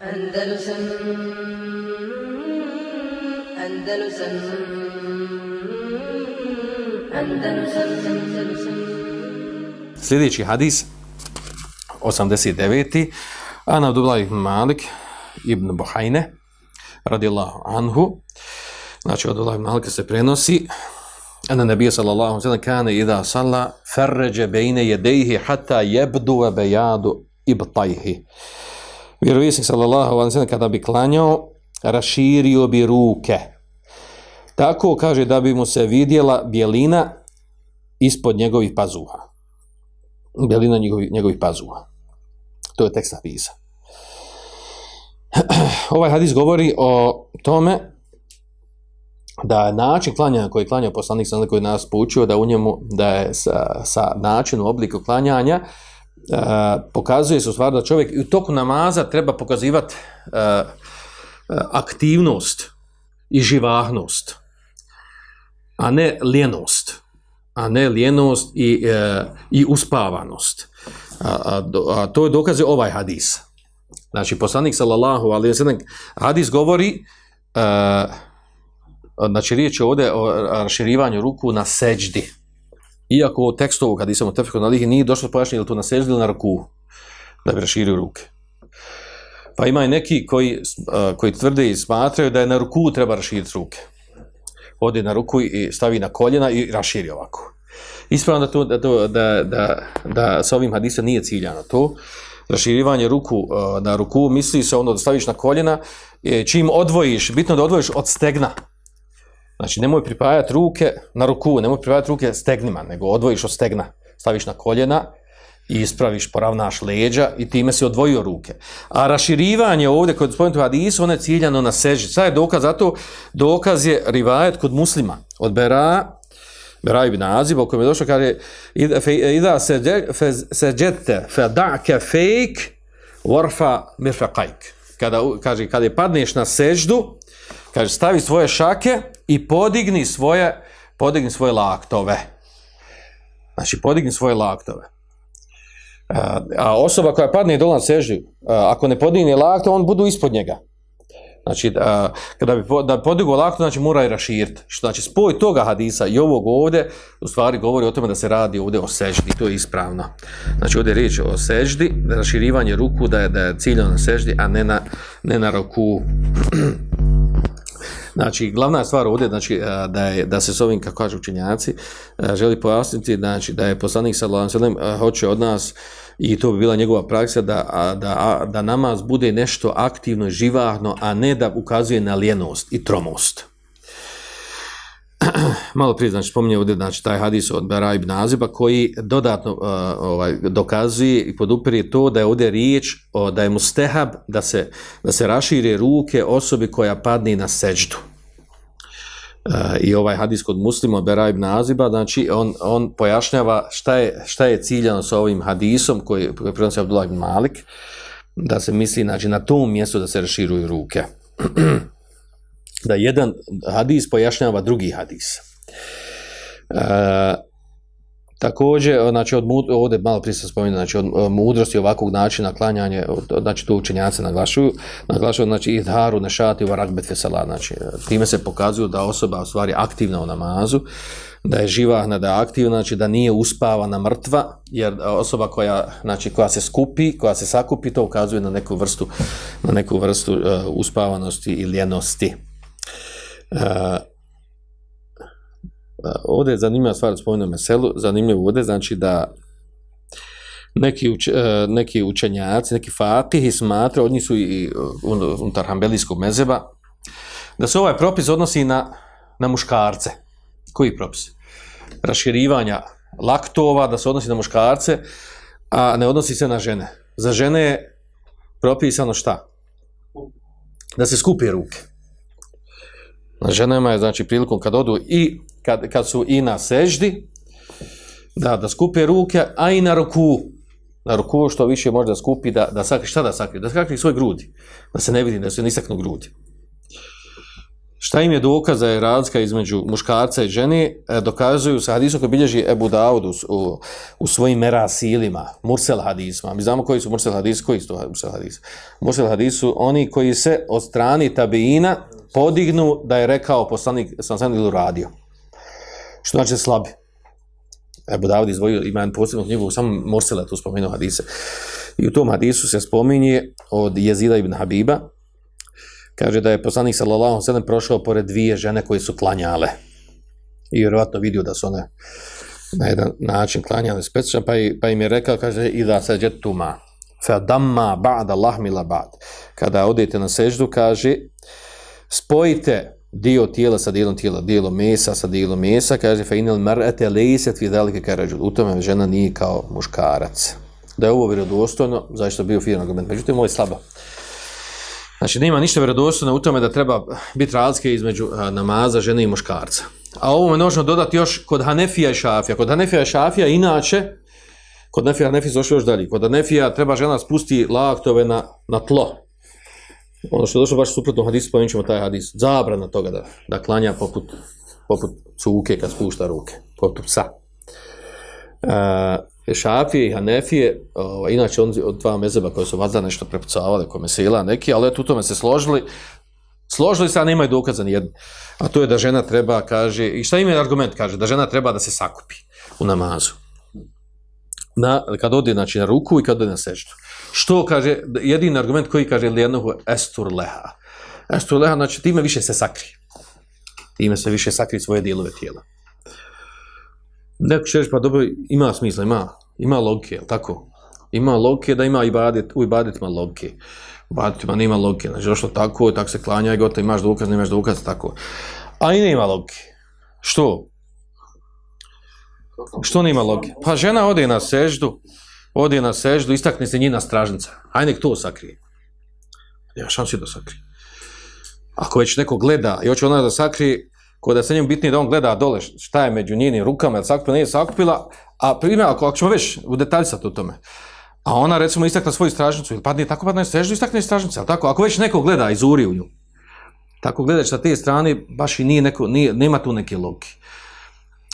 Andalusam Andalusam Andalusam Andalusam Sljedeći hadis, 89. Ana Abdullah ibn Malik ibn Buhajne, radijallahu anhu, znači od Abdullah ibn se prenosi, Ana nabija sallallahu alaihi sallam kane idha salla ferređe bejne jedejhi hatta jebdu bejadu ibtajhi. Vjerovisnik sallallahu alaihi wa sallam kada bi klanjao, raširio bi ruke. Tako kaže da bi mu se vidjela bjelina ispod njegovih pazuha. Bjelina njegovih, njegovih pazuha. To je tekst napisan. Ovaj hadis govori o tome da način klanjanja koji je klanjao poslanik sam koji nas poučio da u njemu da je sa, sa načinu obliku klanjanja uh, Eh, pokazuje se u stvari da čovjek i u toku namaza treba pokazivati eh, eh, aktivnost i živahnost a ne ljenost a ne ljenost i, uh, i uspavanost a, a, a to je dokaze ovaj hadis znači poslanik sallallahu alaihi wa sallam hadis govori a, znači riječ je ovdje o raširivanju ruku na seđdi. Iako u tekstovu, ovog hadisa u tefeku na lihi nije došlo pojašnje ili to na seždu ili na ruku, da bi raširio ruke. Pa ima i neki koji, koji tvrde i smatraju da je na ruku treba raširiti ruke. Ode na ruku i stavi na koljena i raširi ovako. Ispravno da, to, da, to, da, da, da sa ovim hadisom nije ciljano to. Raširivanje ruku na ruku misli se ono da staviš na koljena, e, čim odvojiš, bitno da odvojiš od stegna, Znači, nemoj pripajati ruke na ruku, nemoj pripajati ruke stegnima, nego odvojiš od stegna, staviš na koljena i ispraviš, poravnaš leđa i time si odvojio ruke. A raširivanje ovdje kod spomenutu hadisu, ono je ciljano na seži. Sada je dokaz, zato dokaz je rivajet kod muslima. Od Bera, Bera ibn Azib, u kojem je došlo, kaže, ida se fe da'ke fejk, warfa mirfaqajk. Kada, kaže, kada je padneš na seždu, kaže, stavi svoje šake i podigni svoje, podigni svoje laktove. Znači, podigni svoje laktove. E, a osoba koja padne dole na seži, e, ako ne podigne lakto, on budu ispod njega. Znači, e, kada bi da podigu lakto, znači mora i raširiti. Znači, spoj toga hadisa i ovog ovdje, u stvari govori o tome da se radi ovdje o seždi, to je ispravno. Znači, ovdje je riječ o seždi, raširivanje ruku, da je, da je ciljeno na seždi, a ne na, ne na ruku. Znači, glavna stvar ovdje, znači, e, da, je, da se s ovim, kako kažu učenjaci, e, želi pojasniti, znači, da je poslanik sallallahu alejhi ve sellem e, hoće od nas, i to bi bila njegova praksa, da, da, da namaz bude nešto aktivno živahno, a ne da ukazuje na ljenost i tromost. Malo prije, znači, spominje ovdje, znači, taj hadis od Bera ibn Aziba, koji dodatno uh, ovaj, dokazuje i podupire to da je ovdje riječ, o, da je mustehab da se, da se rašire ruke osobi koja padne na seđdu. I ovaj hadis kod muslima od Bera ibn Aziba, znači, on, on pojašnjava šta je, šta je ciljano sa ovim hadisom koji, koji prenosi Abdullah ibn Malik, da se misli, znači, na tom mjestu da se raširuju ruke. da jedan hadis pojašnjava drugi hadis. E, također, znači, od, ovdje malo prije sam spomenuo, znači, od e, mudrosti ovakvog načina klanjanja, znači, tu učenjaci naglašuju, naglašuju, znači, idharu nešati varakbet, rakbet fesala, znači, e, time se pokazuju da osoba u stvari aktivna u namazu, da je živahna, da je aktivna, znači, da nije uspavana mrtva, jer osoba koja, znači, koja se skupi, koja se sakupi, to ukazuje na neku vrstu, na neku vrstu uh, uspavanosti i ljenosti. Uh, Eh, ovdje je zanimljiva stvar spomenuo meselu, zanimljivo ovdje znači da neki, uč, eh, neki učenjaci, neki fatihi smatra, od njih su i unutar hambelijskog mezeba, da se ovaj propis odnosi na, na muškarce. Koji propis? Raširivanja laktova, da se odnosi na muškarce, a ne odnosi se na žene. Za žene je propisano šta? Da se skupi ruke. Na ženama je, znači, prilikom kad odu i kad, kad su i na seždi, da, da skupe ruke, a i na ruku. Na ruku što više može da skupi, da, da sakri, šta da sakri? Da sakri svoj grudi. Da se ne vidi, da se nisaknu grudi. Šta im je dokaza je razlika između muškarca i žene, e, dokazuju sa hadisom koji bilježi Ebu Daud u, u, u svojim merasilima, mursel hadisma. Mi znamo koji su mursel hadis, koji su to mursel hadis? Mursel hadis su oni koji se od strani tabeina podignu da je rekao poslanik, sam sam ili radio. Što znači slabi. Ebu David izvojio, ima jedan posebno knjigu, samo Morsela tu spomenuo hadise. I u tom hadisu se spominje od Jezida ibn Habiba, kaže da je poslanik sallallahu alejhi ve sellem prošao pored dvije žene koje su klanjale. I vjerovatno vidio da su one na jedan način klanjale specično, pa, i, pa im je rekao, kaže, i da se džetuma, fa damma ba'da lahmila ba'd. Kada odete na seždu, kaže, spojite dio tijela sa dijelom tijela, dijelo mesa sa dijelom mesa, kaže, fa inil mar'ate lejset fi dalike karađu. U tome žena nije kao muškarac. Da je ovo vjerodostojno, zašto bio firan argument. Međutim, ovo je slabo. Znači, nema ništa vjerodostojno u tome da treba biti razlike između a, namaza žene i muškarca. A ovo je nužno dodati još kod Hanefija i Šafija. Kod Hanefija i Šafija, inače, kod Hanefija i Hanefija su još dalje. Kod Hanefija treba žena spusti laktove na, na tlo. Ono što je došlo baš suprotno hadisu, pomenut ćemo taj hadis. Zabrana toga da, da klanja poput, poput cuke kad spušta ruke. Poput psa. E, Šafije i Hanefije, o, inače on od dva mezeba koje su vazda nešto prepucavali, koje mesela neki, ali eto u tome se složili, složili se, a nemaju dokaza ni. A to je da žena treba, kaže, i šta ima argument, kaže, da žena treba da se sakupi u namazu. Na, kad ode znači, na ruku i kad ode na seždu. Što kaže, jedini argument koji kaže jednog estur leha. Estur leha, znači time više se sakri. Time se više sakri svoje dijelove tijela. Neko će reći, pa dobro, ima smisla, ima, ima logike, je tako? Ima logike da ima ibadet, u ibadetima logike. U ibadetima nema logike, znači došlo tako, tako se klanja i gotovo, imaš dokaz, nemaš dokaz, tako. A i nema logike. Što? Što nema logike? Pa žena ode na seždu, ode na seždu, istakne se njena stražnica. Aj nek to sakrije. Ja šansi da sakrije. Ako već neko gleda i hoće ona da sakrije, ko da se njemu bitnije da on gleda dole šta je među njenim rukama, ili sakupila, nije sakupila, a primjer, ako, ako ćemo već u detalj sad u tome, a ona recimo istakne svoju stražnicu, ili padne tako padne seždu, istakne stražnicu, ali tako, ako već neko gleda, izuri u nju, tako gledaš sa te strane, baš i nije neko, nije, nema tu neke logike.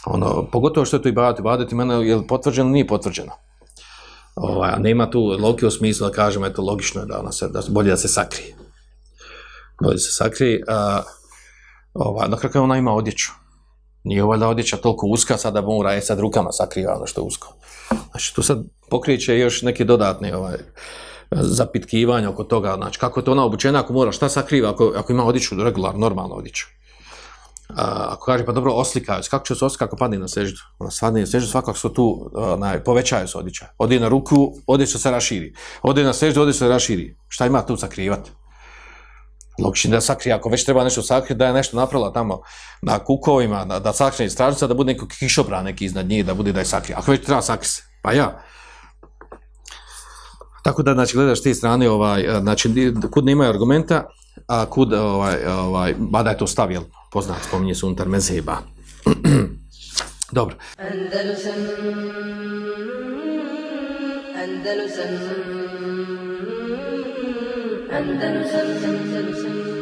Ono, pogotovo što je to i badati, imena ono, je li potvrđeno, nije potvrđeno. Ovaj, nema tu logike u smislu da kažemo, eto, logično je da ona se, da bolje da se sakrije. Bolje da se sakrije, a, Ova, na kraju ona ima odjeću. Nije ova da odjeća toliko uska, sada mora je sad rukama sakriva ono što je usko. Znači, tu sad pokriće još neke dodatne ovaj, zapitkivanja oko toga. Znači, kako je to ona obučena, ako mora, šta sakriva, ako, ako ima odjeću, regular, normalno odjeću. A, ako kaže, pa dobro, oslikaju se, kako će se oslikati ako padne na seždu? Ona spadne na seždu, svakako su tu, onaj, povećaju se odjeća. Ode na ruku, odjeća se raširi. Ode na seždu, odjeća se raširi. Šta ima tu sakrivati? Logično da sakrije, ako već treba nešto sakriti, da je nešto napravila tamo na kukovima, da, da sakrije stražica, da bude neko kišobra neki iznad njih, da bude da je sakrije. Ako već treba sakrije se, pa ja. Tako da, znači, gledaš te strane, ovaj, znači, kud nemaju argumenta, a kud, ovaj, ovaj, bada je to stavio, poznat, spominje se unutar mezheba. Dobro. Andalusam Andalusam Andalusam Andalusam